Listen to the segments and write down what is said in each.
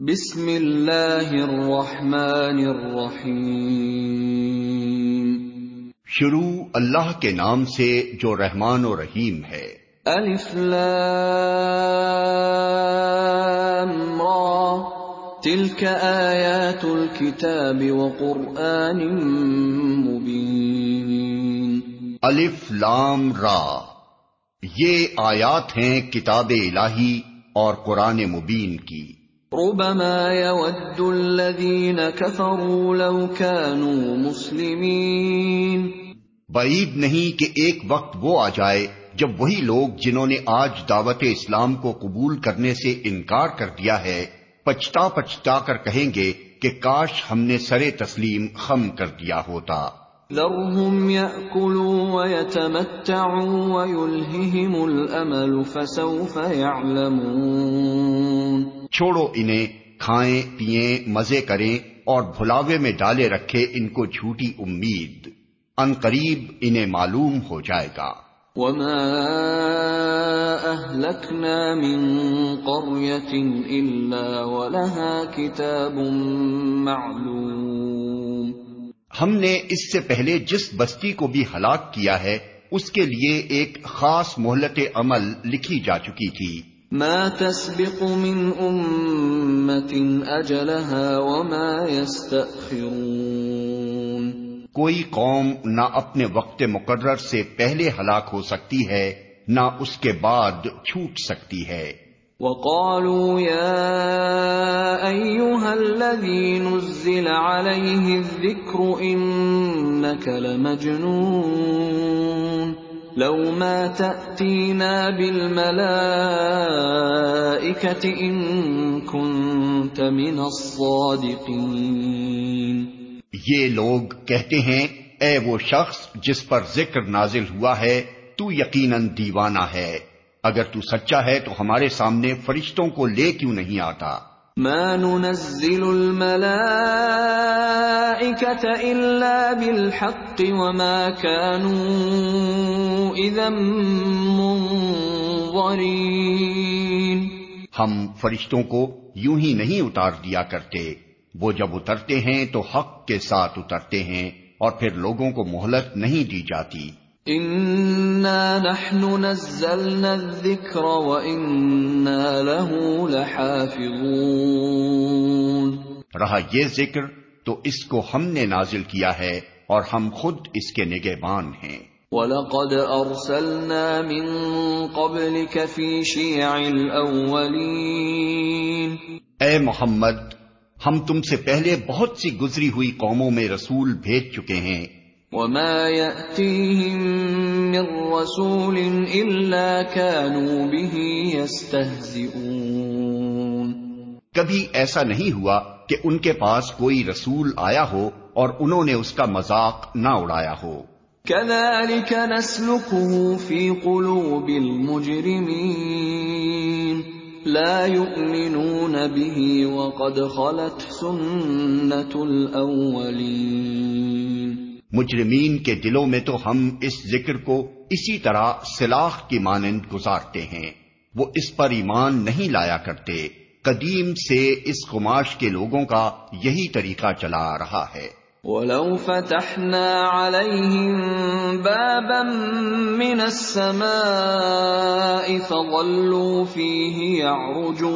بسم اللہ الرحمن الرحیم شروع اللہ کے نام سے جو رحمان و رحیم ہے۔ الف لام را۔ تلك آیات الكتاب وقرآن مبین۔ الف لام را۔ یہ آیات ہیں کتاب الہی اور قرآن مبین کی۔ ربما يود الذين كفروا لو كانوا مسلمين. بعید نہیں کہ ایک وقت وہ آ جائے جب وہی لوگ جنہوں نے آج دعوت اسلام کو قبول کرنے سے انکار کر دیا ہے پچھتا پچھتا کر کہیں گے کہ کاش ہم نے سرے تسلیم خم کر دیا ہوتا۔ ذرهم يأكلوا ويتمتعوا ويلههم الأمل فسوف يعلمون۔ چھوڑو انہیں کھائیں پیئیں مزے کریں اور بھلاوے میں ڈالے رکھے ان کو جھوٹی امید۔ ان قریب انہیں معلوم ہو جائے گا۔ وما أهلكنا من قرية إلا ولها كتاب معلوم۔ ہم نے اس سے پہلے جس بستی کو بھی ہلاک کیا ہے اس کے لیے ایک خاص مہلت عمل لکھی جا چکی تھی۔ ما تسبق من أمة أجلها وما يستأخرون. کوئی قوم نہ اپنے وقت مقرر سے پہلے ہلاک ہو سکتی ہے نہ اس کے بعد چھوٹ سکتی ہے۔ وقالوا يا أيها الذي نزل عليه الذكر إنك لمجنون. لو ما تأتينا بالملائكة إن كنت من الصادقين۔ یہ لوگ کہتے ہیں، اے وہ شخص جس پر ذکر نازل ہوا ہے، تو یقیناً دیوانہ ہے۔ اگر تو سچا ہے، تو ہمارے سامنے فرشتوں کو لے کیوں نہیں آتا؟ ما ننزل الملائكة إلا بالحق وما كانوا إذا منظرين. ہم فرشتوں کو یوں ہی نہیں اتار دیا کرتے۔ وہ جب اترتے ہیں تو حق کے ساتھ اترتے ہیں اور پھر لوگوں کو مہلت نہیں دی جاتی۔ إنا نحن نزلنا الذكر وإنا له لحافظون۔ رہا یہ ذکر تو اس کو ہم نے نازل کیا ہے اور ہم خود اس کے نگہبان ہیں۔ وَلَقَدْ أَرْسَلْنَا مِن قَبْلِكَ فِي شِيَعِ الْأَوَّلِينَ۔ اے محمد ہم تم سے پہلے بہت سی گزری ہوئی قوموں میں رسول بھیج چکے ہیں۔ وَمَا يَأْتِيهِم مِّن رَّسُولٍ إِلَّا كَانُوا بِهِ يَسْتَهْزِئُونَ کبھی ایسا نہیں ہوا کہ ان کے پاس کوئی رسول آیا ہو اور انہوں نے اس کا مذاق نہ اڑایا ہو۔ كَذَلِكَ نَسْلُكُهُ فِي قُلُوبِ الْمُجْرِمِينَ لا يؤمنون به وقد خلت سنة الأولين مجرمین کے دلوں میں تو ہم اس ذکر کو اسی طرح سلاخ کی مانند گزارتے ہیں۔ وہ اس پر ایمان نہیں لایا کرتے۔ قدیم سے اس قماش کے لوگوں کا یہی طریقہ چلا آ رہا ہے۔ ولو فتحنا عليهم بابا من السماء فظلوا فيه يعرجون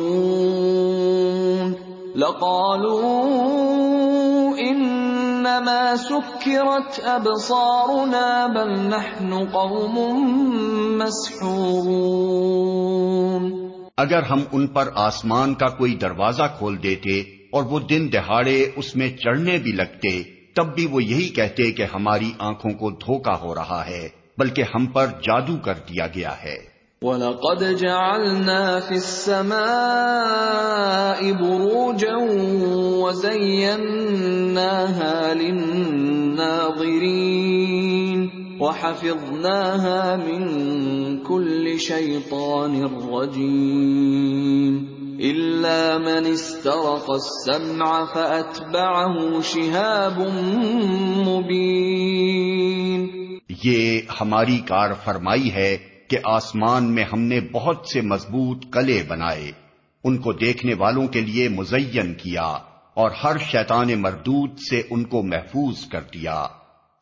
لقالوا انما سكرت ابصارنا بل نحن قوم مسحورون۔ اگر ہم ان پر آسمان کا کوئی دروازہ کھول دیتے اور وہ دن دہاڑے اس میں چڑھنے بھی لگتے، تب بھی وہ یہی کہتے کہ ہماری آنکھوں کو دھوکا ہو رہا ہے، بلکہ ہم پر جادو کر دیا گیا ہے۔ وَلَقَدْ جَعَلْنَا فِي السَّمَاءِ بُرُوجًا وَزَيَّنَّاهَا لِلنَّاظِرِينَ وَحَفِظْنَاهَا مِن كُلِّ شَيْطَانٍ رَّجِيمٍ إِلَّا مَنِ اسْتَرَقَ السَّمْعَ فَأَتْبَعَهُ شِهَابٌ مُّبِينٌ یہ ہماری کار فرمائی ہے کہ آسمان میں ہم نے بہت سے مضبوط کلے بنائے، ان کو دیکھنے والوں کے لیے مزین کیا اور ہر شیطان مردود سے ان کو محفوظ کر دیا۔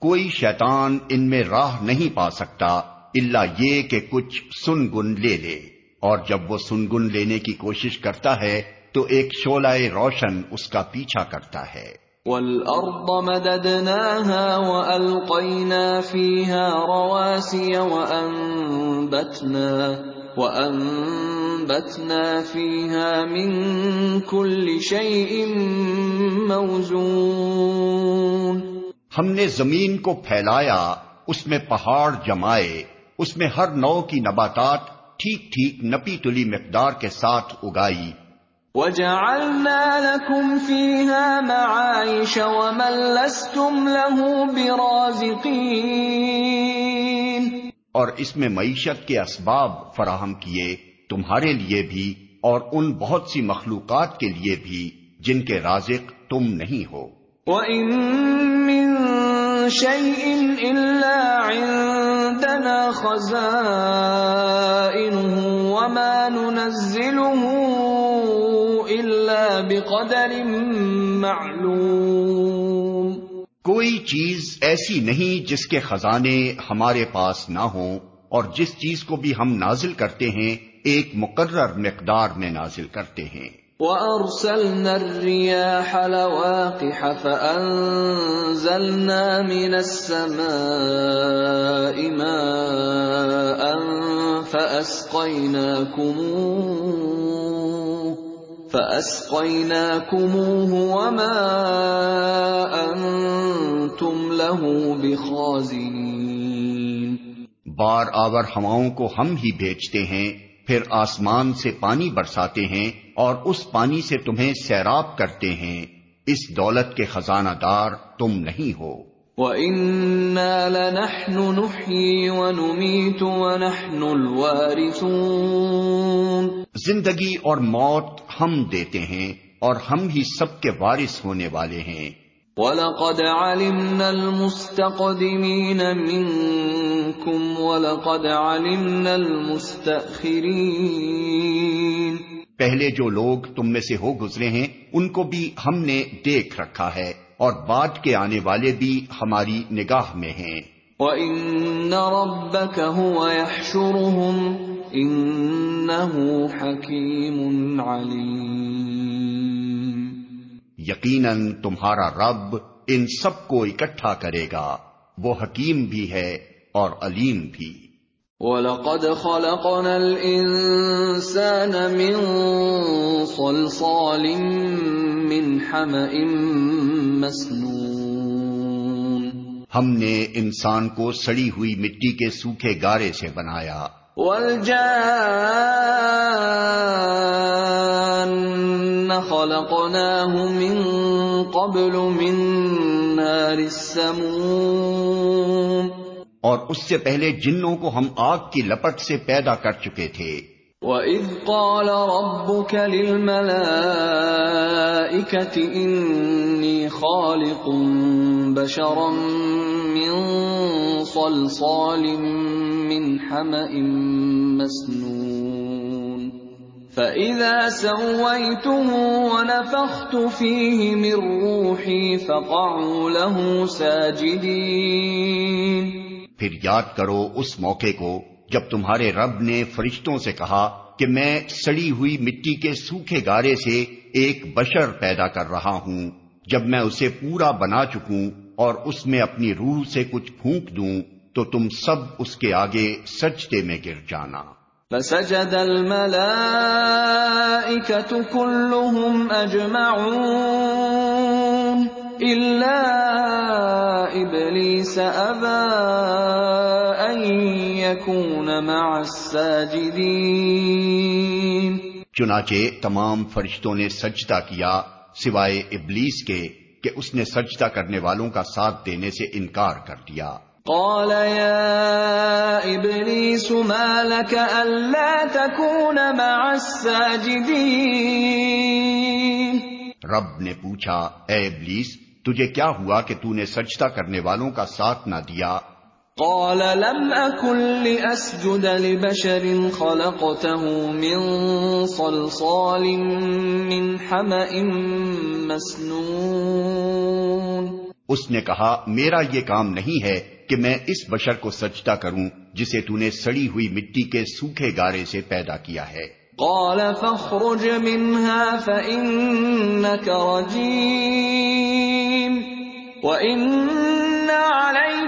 کوئی شیطان ان میں راہ نہیں پا سکتا اللہ یہ کہ کچھ سن گن لے لے۔ اور جب وہ سنگن لینے کی کوشش کرتا ہے تو ایک شولہ روشن اس کا پیچھا کرتا ہے۔ وَالْأَرْضَ مَدَدْنَاهَا وَأَلْقَيْنَا فِيهَا رَوَاسِيَ وَأَنبَتْنَا وَأَنبَتْنَا فِيهَا مِن كُلِّ شَيْءٍ مَوْزُونَ. ہم نے زمین کو پھیلایا، اس میں پہاڑ جمائے، اس میں ہر نو کی نباتات ٹھیک ٹھیک نپی تلی مقدار کے ساتھ اگائی۔ وَجَعَلْنَا لَكُمْ فِيهَا مَعَائِشَ وَمَن لَّسْتُمْ لَهُ بِرَازِقِينَ اور اس میں معیشت کے اسباب فراہم کیے تمہارے لیے بھی اور ان بہت سی مخلوقات کے لیے بھی جن کے رازق تم نہیں ہو۔ وَإِن مِّن شَيْءٍ إِلَّا عِندَنَا خَزَائِنُهُ وَمَا نُنَزِّلُهُ بِقَدَرٍ مَّعْلُومٍ کوئی چیز ایسی نہیں جس کے خزانے ہمارے پاس نہ ہوں اور جس چیز کو بھی ہم نازل کرتے ہیں ایک مقرر مقدار میں نازل کرتے ہیں۔ وَأَرْسَلْنَا الرِّيَاحَ لَوَاقِحَ فَأَنزَلْنَا مِنَ السَّمَاءِ مَاءً فَأَسْقَيْنَاكُمُوهُ وَمَا أَنتُمْ لَهُ بِخَازِنِينَ. بار آور ہواؤں کو ہم ہی بھیجتے ہیں، پھر آسمان سے پانی برساتے ہیں اور اس پانی سے تمہیں سیراب کرتے ہیں۔ اس دولت کے خزانہ دار تم نہیں ہو۔ وَإِنَّا لَنَحْنُ نُحْيِي وَنُمِيتُ وَنَحْنُ الْوَارِثُونَ زندگی اور موت ہم دیتے ہیں اور ہم ہی سب کے وارث ہونے والے ہیں۔ وَلَقَدْ عَلِمْنَا الْمُسْتَقْدِمِينَ مِنْكُمْ وَلَقَدْ عَلِمْنَا الْمُسْتَأْخِرِينَ پہلے جو لوگ تم میں سے ہو گزرے ہیں ان کو بھی ہم نے دیکھ رکھا ہے۔ اور بعد کے آنے والے بھی ہماری نگاہ میں ہیں۔ وَإِنَّ رَبَّكَ هُوَ يَحْشُرُهُمْ إِنَّهُ حَكِيمٌ عَلِيمٌ۔ یقیناً تمہارا رب ان سب کو اکٹھا کرے گا۔ وہ حکیم بھی ہے اور علیم بھی۔ وَلَقَدْ خَلَقْنَا الْإِنسَانَ مِنْ صَلْصَالٍ مِّنْ حَمَإٍ مَسْنُونٍ ہم نے انسان کو سڑی ہوئی مٹی کے سوکھے گارے سے بنایا۔ وَالْجَانَّ خَلَقْنَاهُ مِن قَبْلُ مِن نَّارِ السَّمُومِ اور اس سے پہلے جنوں کو ہم آگ کی لپٹ سے پیدا کر چکے تھے۔ وَإِذْ قَالَ رَبُّكَ لِلْمَلَائِكَةِ إِنِّي خَالِقٌ بَشَرًا مِّن صَلْصَالٍ مِّنْ حَمَإٍ مَّسْنُونٍ فَإِذَا سَوَّيْتُهُ وَنَفَخْتُ فِيهِ مِن رُّوحِي فَقَعُوا لَهُ سَاجِدِينَ پھر یاد کرو اس موقع کو جب تمہارے رب نے فرشتوں سے کہا کہ میں سڑی ہوئی مٹی کے سوکھے گارے سے ایک بشر پیدا کر رہا ہوں، جب میں اسے پورا بنا چکوں اور اس میں اپنی روح سے کچھ پھونک دوں، تو تم سب اس کے آگے سجدے میں گر جانا۔ فسجد الملائكة كلهم أجمعون إلا إبليس أبى يكون مع الساجدين. چنانچہ تمام فرشتوں نے سجدہ کیا سوائے ابلیس کے کہ اس نے سجدہ کرنے والوں کا ساتھ دینے سے انکار کر دیا۔ قال يا إبليس ما لك ألا تكون مع الساجدين؟ رب نے پوچھا اے ابلیس تجھے کیا ہوا کہ تو نے سجدہ کرنے والوں کا ساتھ نہ دیا؟ قال لم أكن لأسجد لبشر خلقته من صلصال من حمأ مسنون اس نے کہا میرا یہ کام نہیں ہے کہ میں اس بشر کو سجدہ کروں جسے تو نے سڑی ہوئی مٹی کے سوکھے گارے سے پیدا کیا ہے۔ قال فاخرج منها فإنك رجيم وإن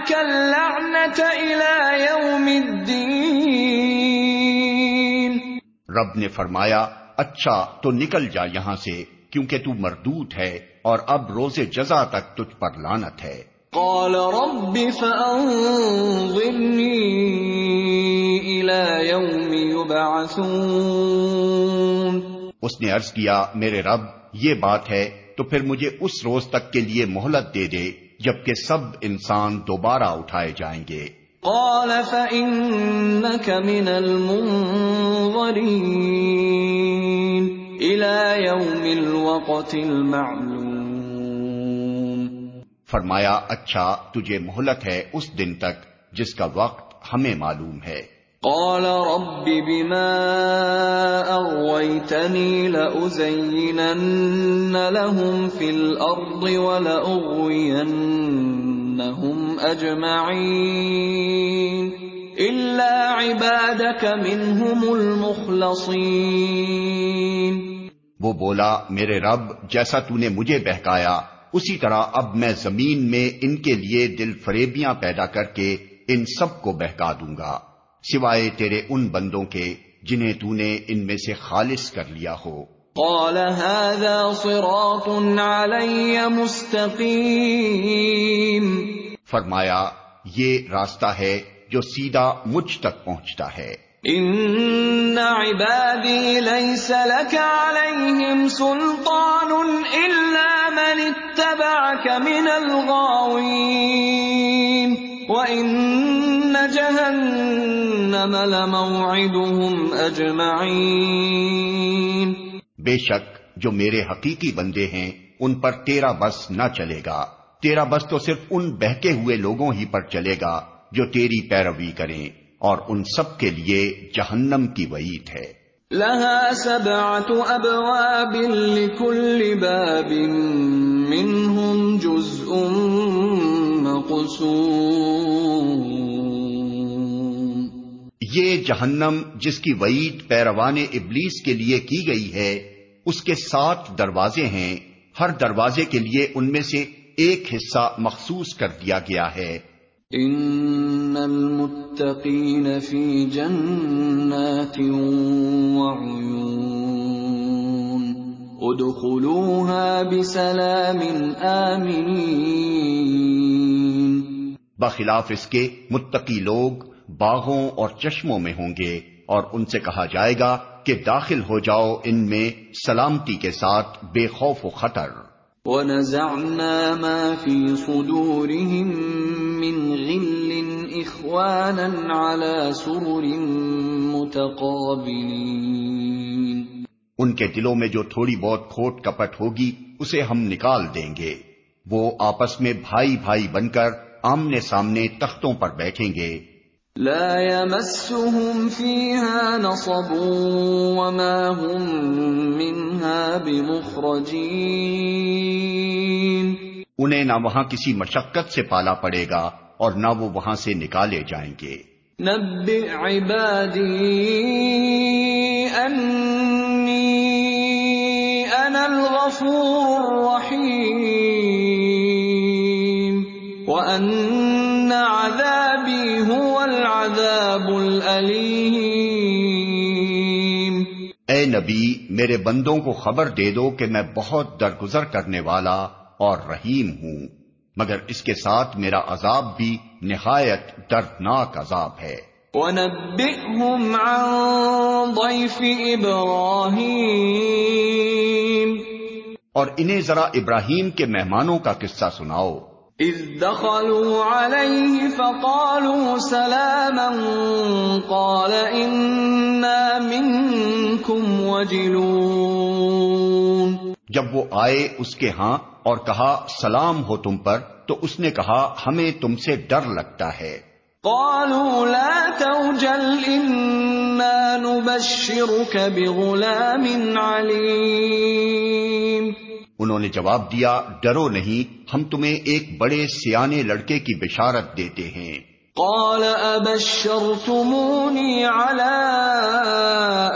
عليك اللعنة إلى يوم الدين۔ رب نے فرمایا اچھا تو نکل جا یہاں سے کیونکہ تو مردود ہے اور اب روز جزا تک تجھ پر لانت ہے۔ قال رب فأنظرني إلى يوم يبعثون۔ اس نے عرض کیا میرے رب یہ بات ہے تو پھر مجھے اس روز تک کے لیے مہلت دے دے۔ جبکہ سب انسان دوبارہ اٹھائے جائیں گے۔ قال فإنك من المنظرين إلى يوم الوقت المعلوم۔ فرمایا اچھا تجھے مہلت ہے اس دن تک جس کا وقت ہمیں معلوم ہے۔ قال رب بما أغويتني لأزينن لهم في الأرض ولأغوينهم أجمعين إلا عبادك منهم المخلصين وہ بولا، میرے رب، جیسا تو نے مجھے بہکایا، اسی طرح اب میں زمین میں ان کے لیے دل فریبیاں پیدا کر کے ان سب کو بہکا دوں گا۔ سوائے تیرے ان بندوں کے جنہیں تو نے ان میں سے خالص کر لیا ہو۔ قال هذا صراط علي مستقيم. فرمایا یہ راستہ ہے جو سیدھا مجھ تک پہنچتا ہے۔ ان عبادي ليس لك عليهم سلطان الا من اتبعك من الغاوين. وان جهنم لموعدهم اجمعين بے شک جو میرے حقیقی بندے ہیں ان پر تیرا بس نہ چلے گا۔ تیرا بس تو صرف ان بہکے ہوئے لوگوں ہی پر چلے گا جو تیری پیروی کریں اور ان سب کے لیے جہنم کی وعید ہے۔ لها سبعة أبواب لكل باب منهم جزء مقسوم یہ جہنم جس کی وعید پیروان ابلیس کے لیے کی گئی ہے اس کے سات دروازے ہیں۔ ہر دروازے کے لیے ان میں سے ایک حصہ مخصوص کر دیا گیا ہے۔ ان المتقین فی جنات وعیون۔ ادخلوها بسلام آمنین بخلاف اس کے متقی لوگ باغوں اور چشموں میں ہوں گے اور ان سے کہا جائے گا کہ داخل ہو جاؤ ان میں سلامتی کے ساتھ بے خوف و خطر۔ ونزعنا ما في صدورهم من غل إخوانا على سرر متقابلين۔ ان کے دلوں میں جو تھوڑی بہت کھوٹ کپٹ ہوگی اسے ہم نکال دیں گے۔ وہ آپس میں بھائی بھائی بن کر آمنے سامنے تختوں پر بیٹھیں گے۔ لا يمسهم فيها نصب وما هم منها بمخرجين. انہیں نہ وہاں کسی مشقت سے پالا پڑے گا اور نہ وہ وہاں سے نکالے جائیں گے۔ نبئ عبادي أني أنا الغفور الرحيم وأن عذابي هو العذاب الأليم اے نبی میرے بندوں کو خبر دے دو کہ میں بہت درگزر کرنے والا اور رحیم ہوں مگر اس کے ساتھ میرا عذاب بھی نہایت دردناک عذاب ہے۔ ونبئهم عن ضيف إبراهيم اور انہیں ذرا ابراہیم کے مہمانوں کا قصہ سناؤ۔ إذ دخلوا عليه فقالوا سلاما قال إنا منكم وجلون. جب وہ آئے اس کے ہاں اور کہا سلام ہو تم پر تو اس نے کہا ہمیں تم سے ڈر لگتا ہے۔ قالوا لا توجل إنا نبشرك بغلام عليم انہوں نے جواب دیا ڈرو نہیں ہم تمہیں ایک بڑے سیانے لڑکے کی بشارت دیتے ہیں۔ قال ابشرتموني على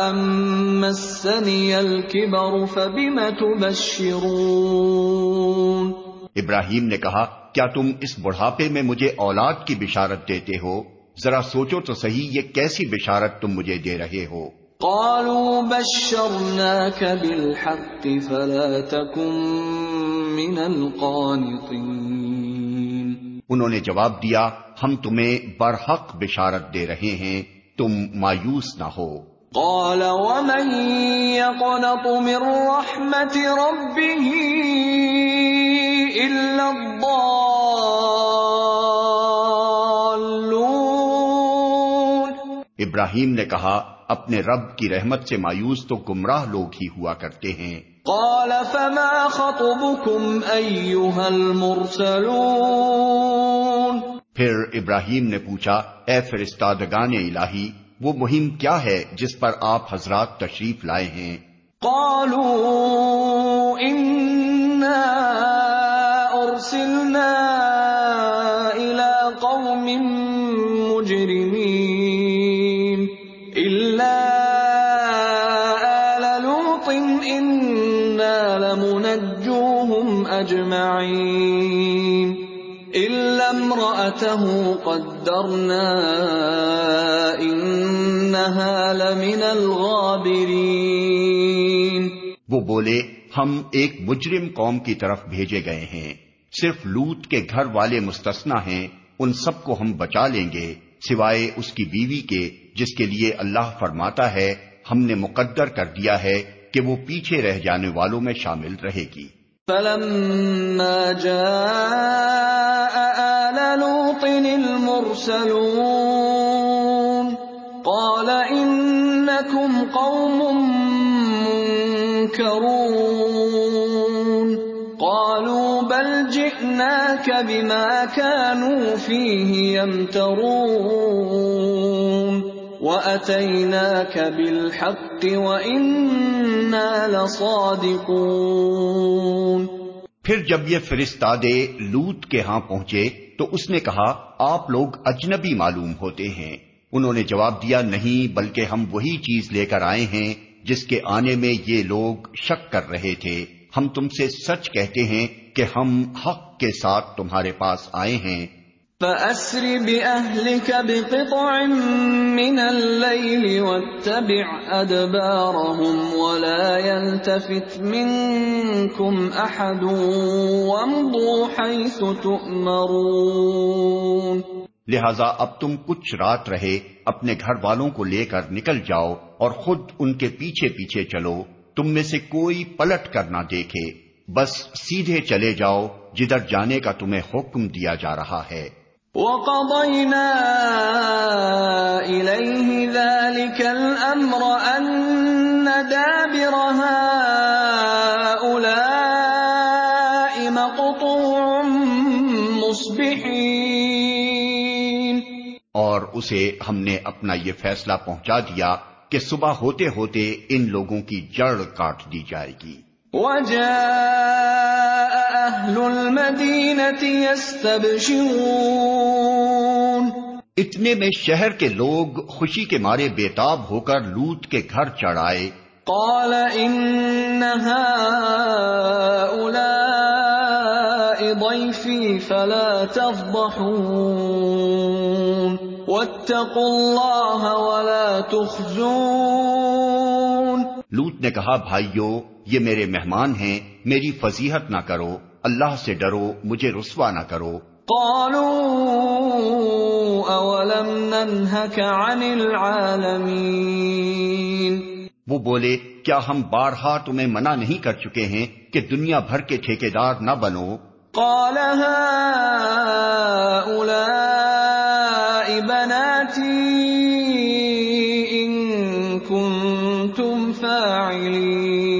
ان مسني الكبر فبم تبشرون؟ ابراہیم نے کہا کیا تم اس بڑھاپے میں مجھے اولاد کی بشارت دیتے ہو؟ ذرا سوچو تو صحیح یہ کیسی بشارت تم مجھے دے رہے ہو؟ قالوا بشرناك بالحق فلا تكن من القانطين انہوں نے جواب دیا ہم تمہیں برحق بشارت دے رہے ہیں تم مایوس نہ ہو۔ قال ومن يقنط من رحمة ربه إلا الضالون؟ ابراہیم نے کہا اپنے رب کی رحمت سے مایوس تو گمراہ لوگ ہی ہوا کرتے ہیں۔ قال فما خطبكم أيها المرسلون؟ پھر ابراہیم نے پوچھا اے فرستادگان الہی وہ مہم کیا ہے جس پر آپ حضرات تشریف لائے ہیں؟ قالوا إنا أرسلنا أجمعين. إلا امرأته قدرنا إنها لمن الغابرين. وہ بولے، ہم ایک مجرم قوم کی طرف بھیجے گئے ہیں۔ صرف لوت کے گھر والے مستثنا ہیں، ان سب کو ہم بچا لیں گے، سوائے اس کی بیوی کے، جس کے لیے اللہ فرماتا ہے، ہم نے مقدر کر دیا ہے کہ وہ پیچھے رہ جانے والوں میں شامل رہے گی۔ فلما جاء آل لوط المرسلون قال إنكم قوم منكرون قالوا بل جئناك بما كانوا فيه يمترون وأتيناك بالحق وإنا لصادقون پھر جب یہ فرستادے لوت کے ہاں پہنچے تو اس نے کہا، آپ لوگ اجنبی معلوم ہوتے ہیں۔ انہوں نے جواب دیا، نہیں، بلکہ ہم وہی چیز لے کر آئے ہیں جس کے آنے میں یہ لوگ شک کر رہے تھے۔ ہم تم سے سچ کہتے ہیں کہ ہم حق کے ساتھ تمہارے پاس آئے ہیں۔ فأسر بأهلك بقطع من الليل واتبع أدبارهم ولا يلتفت منكم أحد وامضوا حيث تؤمرون لہذا اب تم کچھ رات رہے اپنے گھر والوں کو لے کر نکل جاؤ اور خود ان کے پیچھے پیچھے چلو۔ تم میں سے کوئی پلٹ کر نہ دیکھے۔ بس سیدھے چلے جاؤ جدھر جانے کا تمہیں حکم دیا جا رہا ہے۔ وقضينا إليه ذلك الأمر أن دابر هؤلاء مقطوع مصبحين. اور اسے ہم نے اپنا یہ فیصلہ پہنچا دیا کہ صبح ہوتے ہوتے ان لوگوں کی جڑ کاٹ دی جائے گی۔ وجاء أهل المدينة يستبشرون. اتنے میں شہر کے لوگ خوشی کے مارے بےتاب ہو کر لوت کے گھر چڑھائے۔ قال إن هؤلاء ضيفي فلا تفضحون۔ واتقوا الله ولا تخزون۔ لوت نے کہا بھائیو یہ میرے مہمان ہیں میری فضیحت نہ کرو اللہ سے ڈرو مجھے رسوا نہ کرو۔ قالوا أولم ننهك عن العالمين؟ وہ بولے کیا ہم بارہا تمہیں منع نہیں کر چکے ہیں کہ دنیا بھر کے ٹھیکیدار نہ بنو؟ قال هؤلاء بناتي إن كنتم فاعلين.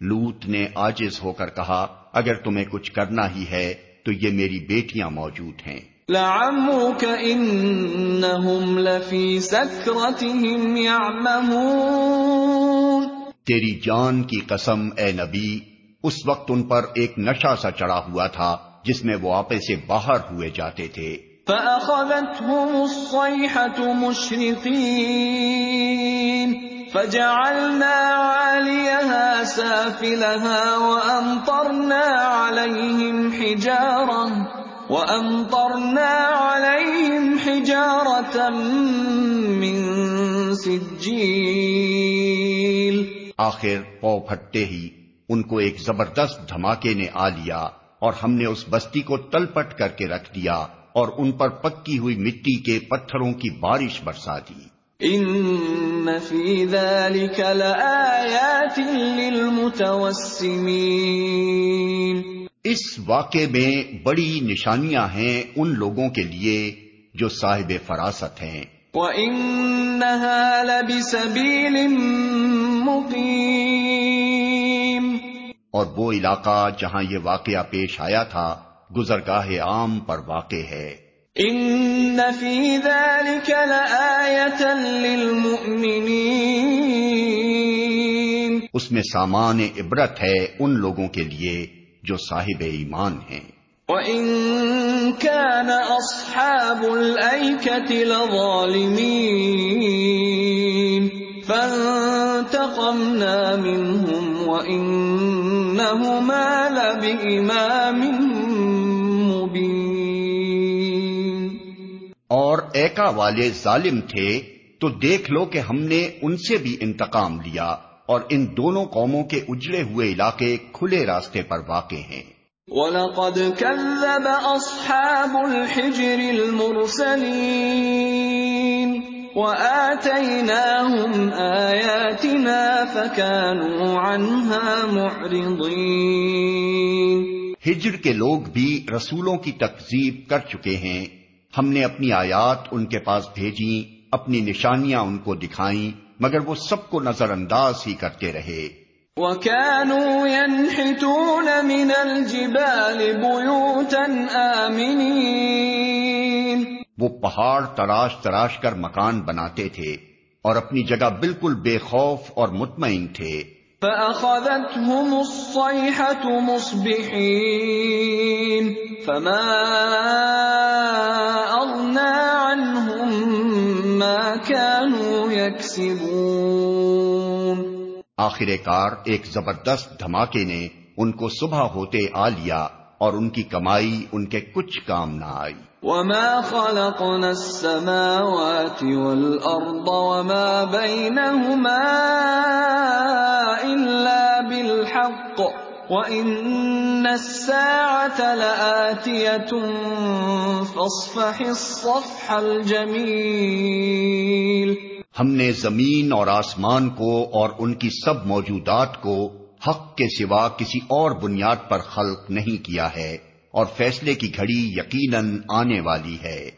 لوت نے آجز ہو کر کہا اگر تمہیں کچھ کرنا ہی ہے تو یہ میری بیٹیاں موجود ہیں۔ لعمرك انہم لفی سکرتهم يعمهون تیری جان کی قسم اے نبی اس وقت ان پر ایک نشہ سا چڑھا ہوا تھا جس میں وہ آپے سے باہر ہوئے جاتے تھے۔ فأخذتهم الصيحة مشرقين۔ فجعلنا عاليها سافلها وأمطرنا عليهم حجارة وَأَمْطَرْنَا عَلَيْهِمْ حِجَارَةً مِّن سِجِّيلٍ. آخر پو پھٹتے ہی ان کو ایک زبردست دھماکے نے آ لیا اور ہم نے اس بستی کو تل پٹ کر کے رکھ دیا اور ان پر پکی ہوئی مٹی کے پتھروں کی بارش برسا دی۔ ان فی ذلك لآیات للمتوسمین اس واقعے میں بڑی نشانیاں ہیں ان لوگوں کے لیے جو صاحب فراست ہیں۔ وَإِنَّهَا لَبِسَبِيلٍ مُقِيمٍ۔ اور وہ علاقہ جہاں یہ واقعہ پیش آیا تھا گزرگاہ عام پر واقع ہے۔ ان فی ذلك لآیة للمؤمنین اس میں سامان عبرت ہے ان لوگوں کے لیے۔ جو صاحب ایمان ہیں۔ وَإِن كَانَ أَصْحَابُ الْأَيْكَةِ لَظَالِمِينَ فَانْتَقَمْنَا مِنْهُمْ وَإِنَّهُمَا لَبِإِمَامٍ مُبِينٍ۔ اور ایکا والے ظالم تھے تو دیکھ لو کہ ہم نے ان سے بھی انتقام لیا۔ اور ان دونوں قوموں کے اجڑے ہوئے علاقے کھلے راستے پر واقع ہیں۔ وَلَقَدْ كَذَّبَ أَصْحَابُ الْحِجْرِ الْمُرْسَلِينَ وَآتَيْنَاهُمْ آيَاتِنَا فَكَانُوا عَنْهَا مُعْرِضِينَ۔ ہجر کے لوگ بھی رسولوں کی تکذیب کر چکے ہیں۔ ہم نے اپنی آیات ان کے پاس بھیجی اپنی نشانیاں ان کو دکھائیں۔ مگر وہ سب کو نظر انداز ہی کرتے رہے۔ وَكَانُوا يَنْحِتُونَ مِنَ الْجِبَالِ بُيُوتًا آمِنِينَ۔ وہ پہاڑ تراش تراش کر مکان بناتے تھے اور اپنی جگہ بالکل بے خوف اور مطمئن تھے۔ فَأَخَذَتْهُمُ الصَّيْحَةُ مُصْبِحِينَ۔ فَمَا أَغْنَى عَنْهُمْ مَا كَانُوا آخر کار ایک زبردست دھماکے نے ان کو صبح ہوتے آ لیا اور ان کی کمائی ان کے کچھ کام نہ آئی۔ وما خلقنا السماوات والأرض وما بينهما إلا بالحق وَإِنَّ السَّاعَةَ لَآتِيَةٌ فَاصْفَحِ الصَّفْحَ الْجَمِيلَ ہم نے زمین اور آسمان کو اور ان کی سب موجودات کو حق کے سوا کسی اور بنیاد پر خلق نہیں کیا ہے اور فیصلے کی گھڑی یقیناً آنے والی ہے۔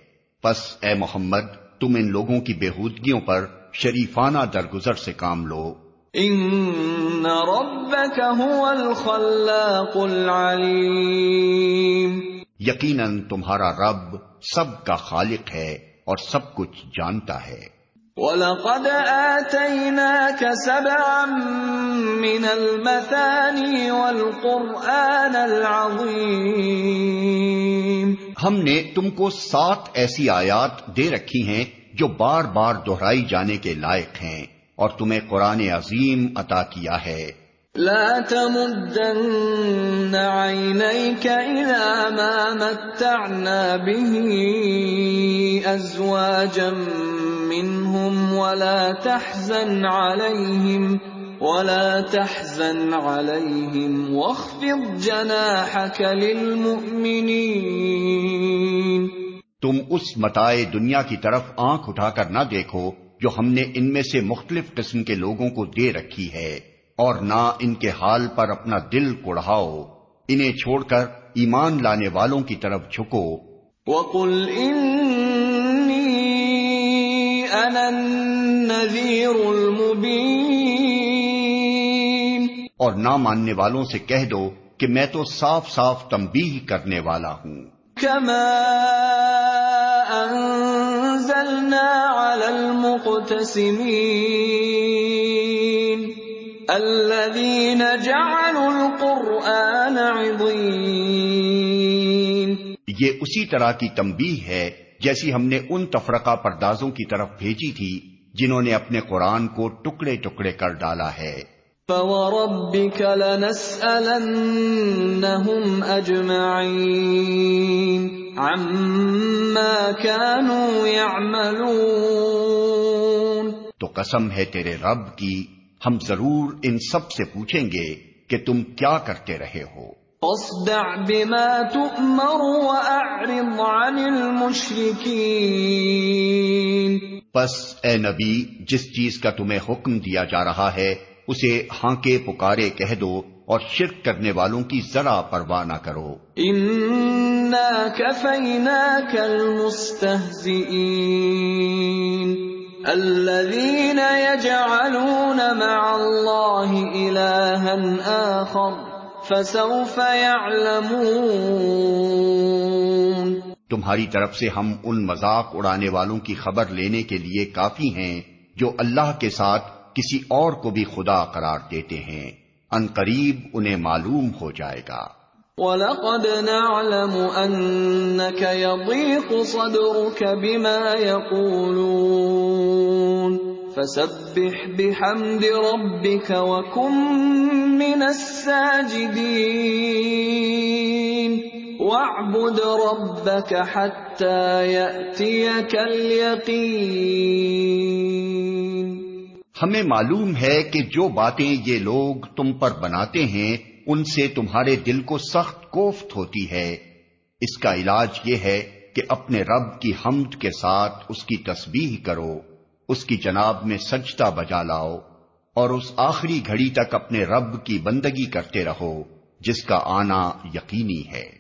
پس اے محمد تم ان لوگوں کی بےحودگیوں پر شریفانہ درگزر سے کام لو۔ ان ربك هو الخلاق العلیم۔ یقیناً تمہارا رب سب کا خالق ہے اور سب کچھ جانتا ہے۔ وَلَقَدْ آتَيْنَاكَ سَبْعًا مِّنَ الْمَثَانِي وَالْقُرْآنَ الْعَظِيمِ ہم نے تم کو سات ایسی آیات دے رکھی ہیں جو بار بار دہرائی جانے کے لائق ہیں اور تمہیں قرآن عظیم عطا کیا ہے۔ لا تمدن عينيك إلى ما متعنا به أزواجا منهم ولا تحزن عليهم ولا تحزن عليهم واخفض جناحك للمؤمنين تم اس متائے دنیا کی طرف آنکھ اٹھا کر نہ دیکھو جو ہم نے ان میں سے مختلف قسم کے لوگوں کو دے رکھی ہے اور نہ ان کے حال پر اپنا دل کوڑھاؤ۔ انہیں چھوڑ کر ایمان لانے والوں کی طرف جھکو۔ وَقُلْ إِنِّي أَنَا النَّذِيرُ الْمُبِينَ. اور نہ ماننے والوں سے کہہ دو کہ میں تو صاف صاف تنبیہ کرنے والا ہوں۔ كما أنزلنا على المقتسمين. الذين جعلوا القرآن عضين. یہ اسی طرح کی تنبیہ ہے جیسی ہم نے ان تفرقہ پردازوں کی طرف بھیجی تھی جنہوں نے اپنے قرآن کو ٹکڑے ٹکڑے کر ڈالا ہے۔ فوربك لنسألنهم أجمعين عما كانوا يعملون تو قسم ہے تیرے رب کی ہم ضرور ان سب سے پوچھیں گے کہ تم کیا کرتے رہے ہو۔ اصدع بما تؤمر واعرض عن المشركين. پس اے نبی جس چیز کا تمہیں حکم دیا جا رہا ہے اسے ہاں کے پکارے کہہ دو اور شرک کرنے والوں کی ذرا پرواہ نہ کرو۔ انا كفيناك المستهزئين. الذين يجعلون مع الله إلها آخر. فسوف يعلمون۔ تمہاری طرف سے ہم ان مذاق اڑانے والوں کی خبر لینے کے لیے کافی ہیں جو اللہ کے ساتھ کسی اور کو بھی خدا قرار دیتے ہیں۔ ان قریب انہیں معلوم ہو جائے گا۔ وَلَقَدْ نَعْلَمُ أَنَّكَ يَضِيقُ صَدْرُكَ بِمَا يَقُولُونَ۔ فَسَبِّحْ بِحَمْدِ رَبِّكَ وَكُن مِّنَ السَّاجِدِينَ. وَاعْبُدْ رَبَّكَ حَتَّى يَأْتِيَكَ الْيَقِينَ. ہمیں معلوم ہے کہ جو باتیں یہ لوگ تم پر بناتے ہیں، ان سے تمہارے دل کو سخت کوفت ہوتی ہے۔ اس کا علاج یہ ہے کہ اپنے رب کی حمد کے ساتھ اس کی تسبیح کرو۔ اس کی جناب میں سجدہ بجا لاؤ اور اس آخری گھڑی تک اپنے رب کی بندگی کرتے رہو، جس کا آنا یقینی ہے۔